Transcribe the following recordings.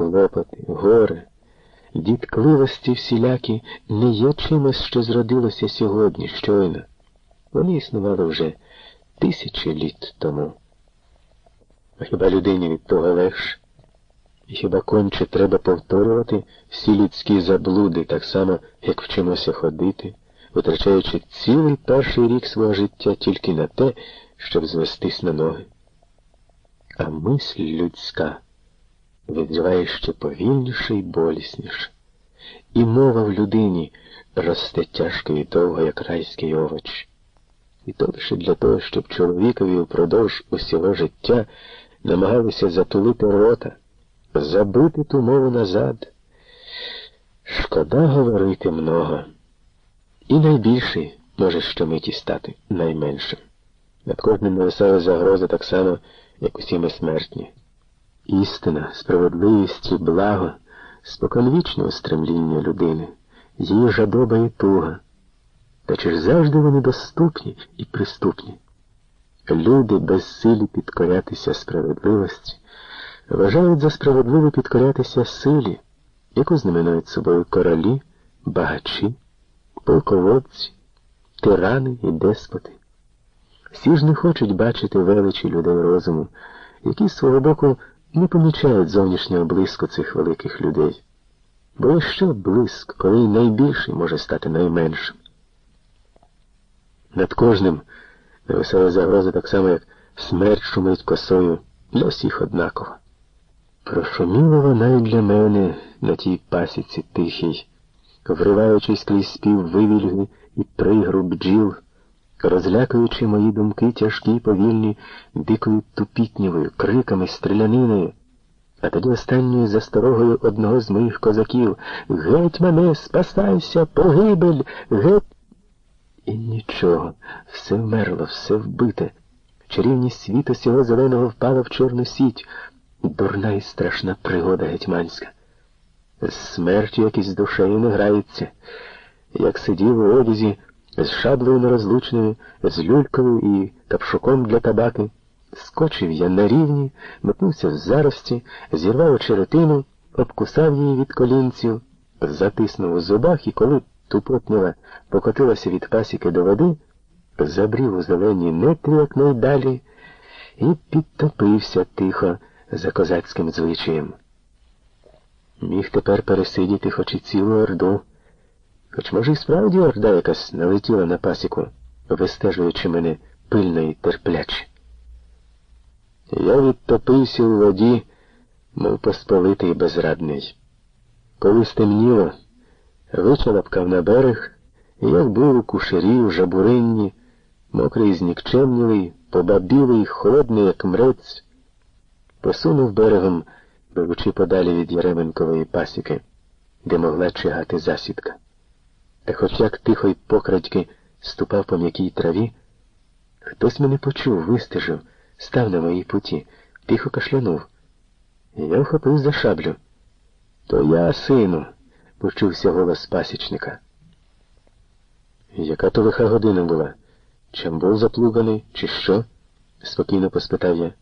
клопоти, горе, діткливості всілякі не є чимось, що зродилося сьогодні, щойно. Вони існували вже тисячі літ тому. А хіба людині від того легше? І хіба конче треба повторювати всі людські заблуди, так само, як вчимося ходити, витрачаючи цілий перший рік свого життя тільки на те, щоб звестись на ноги? А мисль людська відживає ще повільніше і болісніше. І мова в людині росте тяжко і довго, як райський овоч. І то лише для того, щоб чоловікові впродовж усього життя намагалися затулити рота, забити ту мову назад. Шкода говорити много. І найбільший може щомиті стати найменшим. Над кожним нависає загроза так само, як усі ми смертні. Істина, справедливість і благо, споконвічне устремління людини, її жадоба і туга. Та чи ж завжди вони доступні і приступні? Люди безсилі підкорятися справедливості, вважають за справедливо підкорятися силі, яку знаменують собою королі, багачі, полководці, тирани і деспоти. Всі ж не хочуть бачити величі людей розуму, які з свого боку не помічають зовнішнього блиску цих великих людей. Бо що блиск, коли найбільший може стати найменшим? Над кожним невесела загроза так само, як смерть шумить косою для всіх однаково. Прошуміла вона і для мене на тій пасіці тихій, вриваючись крізь спів вивільги і пригру бджіл, розлякуючи мої думки тяжкі й повільні, дикою тупітнівою, криками, стріляниною, а тоді останньою засторогою одного з моїх козаків Геть мене, спасайся, погибель, геть. І нічого, все вмерло, все вбите. Чарівність світу сього зеленого впала в чорну сіть. Дурна і страшна пригода гетьманська. З смертю якісь душею не грається. Як сидів у одязі з шаблею нерозлучною, з люлькою і капшуком для табаки, скочив я на рівні, метнувся в зарості, зірвав очеретину, обкусав її від колінців, затиснув у зубах і коли тупотнила, покотилася від пасіки до води, забрів у зеленій нетрі якнайдалі і підтопився тихо за козацьким звичаєм. Міг тепер пересидіти хоч і цілу орду, хоч, може, і справді орда якась налетіла на пасіку, вистежуючи мене пильно і терпляче. Я відтопився у воді, мов посполитий безрадний. Коли стемніло, вичалапкав на берег, і як був у кушері, в жабуринні, мокрий, знікчемнілий, побабілий, холодний, як мрець, посунув берегом, беручи подалі від Яременкової пасіки, де могла чигати засідка. Та хоч тихо й покрадьки ступав по м'якій траві, хтось мене почув, вистежив, став на моїй путі, тихо кашлянув. Я вхопив за шаблю. То я, сину, почувся голос пасічника. Яка то лиха година була? Чим був заплуганий, чи що? спокійно поспитав я.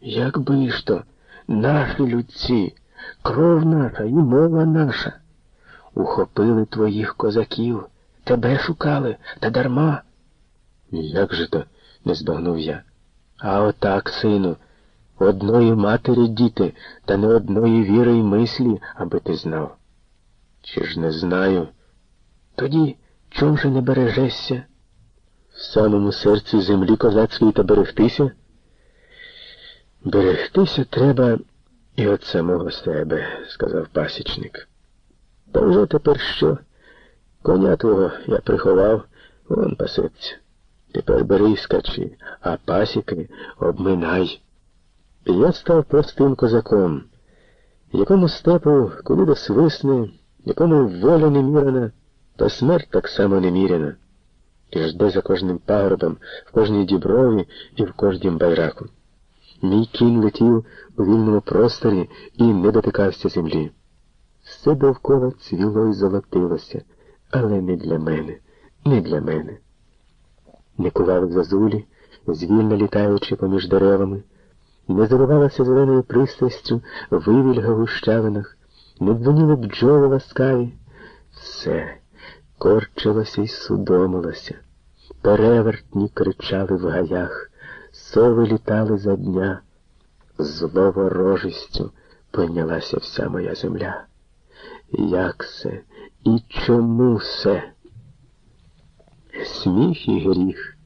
Як би ж то, наші людці, кров наша і мова наша. Ухопили твоїх козаків, тебе шукали, та дарма. Як же то? не збагнув я. А отак, сину, одної матері діти, та не одної віри й мислі, аби ти знав. Чи ж не знаю? Тоді чом же не бережешся? В самому серці землі козацької та берегтися? Берегтися треба і від самого себе, сказав пасічник. Та вже тепер що? Коня твого я приховав, вон пасеться. Тепер бери скачи, а пасіки обминай. Я став простим козаком, якому степу, куди до свисне, якому воля немірена, та смерть так само неміряна, і жде за кожним пагорбом, в кожній діброві і в кожнім байраку. Мій кінь летів у вільному просторі і не дотикався землі. Все довкола цвіло і золотилося, але не для мене, не для мене. Не кували зазулі, звільно літаючи поміж деревами, не заливалася зеленою пристрастю вивільга в гущавинах, не дзвоніли бджоли ласкаві. Все корчилося й судомилося. Перевертні кричали в гаях, сови літали за дня. Зловорожістю пойнялася вся моя земля. Як се і чому се? Сміх і гріх,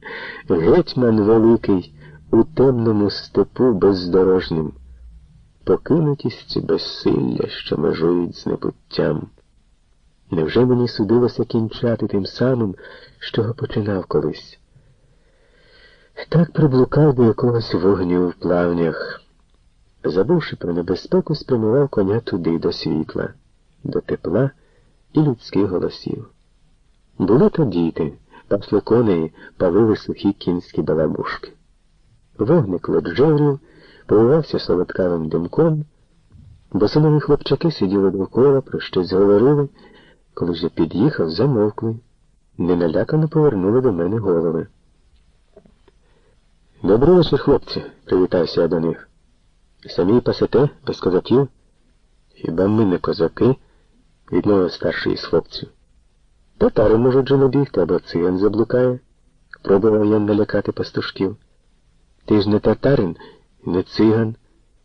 гетьман великий у темному степу бездорожнім, покинутість безсилля, що межують з небуттям. Невже мені судилося кінчати тим самим, чого починав колись? Так приблукав до якогось вогню в плавнях. Забувши про небезпеку, спрямував коня туди, до світла, до тепла і людських голосів. Були то діти, пасли коней, палили сухі кінські балабушки. Вогник лоджеврів, поливався солодкавим димком, босонові хлопчаки сиділи довкола, про щось говорили, коли вже під'їхав, замовкли, неналякано повернули до мене голови. Добрий вечір, хлопці, привітався я до них. Самі пасете без козаків? Хіба ми не козаки? Відмовив старший із хлопців. Татари можуть же набігти, або циган заблукає, пробував я налякати пастушків. Ти ж не татарин, не циган,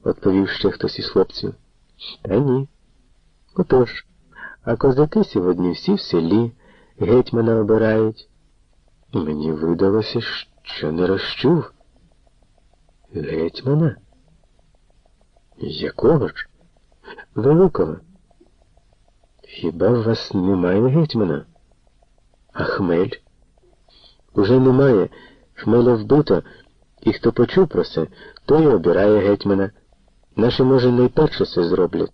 відповів ще хтось із хлопців. Та ні. Отож, а козаки сьогодні всі в селі, гетьмана обирають. Мені видалося, що не розчув. Гетьмана? Якого ж? Великого. Хіба в вас немає гетьмана? А хмель? Уже немає. Хмеля вбито, і хто почув про це, той обирає гетьмана. Наші, може, найперше це зроблять.